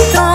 Stop.